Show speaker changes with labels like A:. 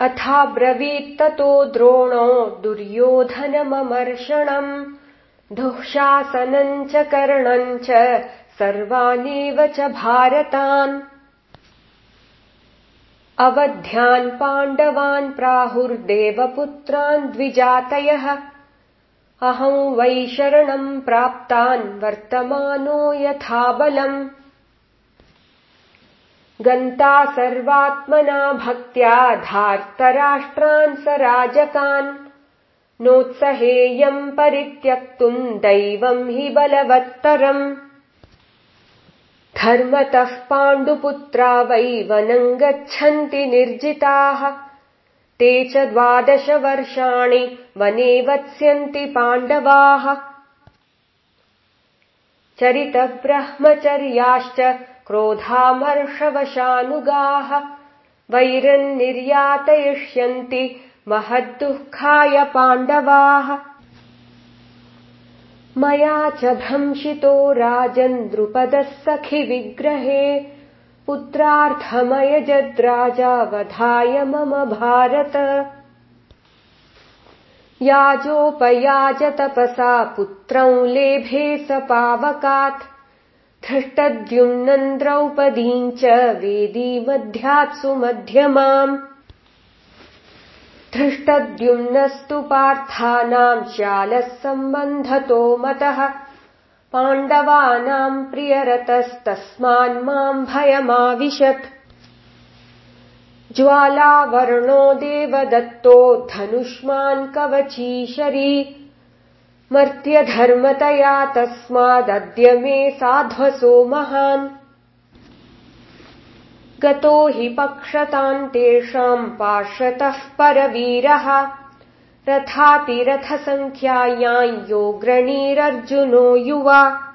A: अथाब्रवीत्ततो द्रोणो दुर्योधनममर्षणम्। दुःशासनम् च कर्णम् च सर्वानेव च भारतान्। अवध्यान् पाण्डवान् प्राहुर्देवपुत्रान् द्विजातयः। अहम् वै शरणम् प्राप्तान् वर्तमानो यथा बलम् गन्ता सर्वात्मना भक्त्या धार्तराष्ट्रान् स राजकान्। नोत्सहेयम् परित्यक्तुम् दैवम् हि बलवत्तरम्। धर्मतः पाण्डुपुत्रा वै वनम् गच्छन्ति निर्जिताः। ते च द्वादशवर्षाणि वने वत्स्यन्ति पाण्डवाः। चरितब्रह्मचर्याश्च क्रोधामर्षवशानुगाः वैरन्निर्यातयिष्यन्ति महद्दुःखाय पाण्डवाः। मया च भ्रंशितो राजन्द्रुपदः सखि विग्रहे पुत्रार्थमयजद्राजावधाय मम भारत। याजोपयाजतपसा पुत्रौ लेभे स पावकात् धृष्टद्युम्नम् द्रौपदीम् च वेदीमध्यात्सु मध्यमाम्। धृष्टद्युम्नस्तु पार्थानाम् श्यालः सम्बन्धतो मतः। पाण्डवानाम् प्रियरतस्तस्मान् माम् भयमाविशत्। ज्वालावर्णो देवदत्तो धनुष्मान् कवचीशरी मर्त्यधर्मतया तस्मादद्य मे साध्वसो महान्। गतो हि पक्षताम् तेषाम् पार्श्वतः परवीरः। रथातिरथसङ्ख्यायाम् योग्रणीरर्जुनो युवा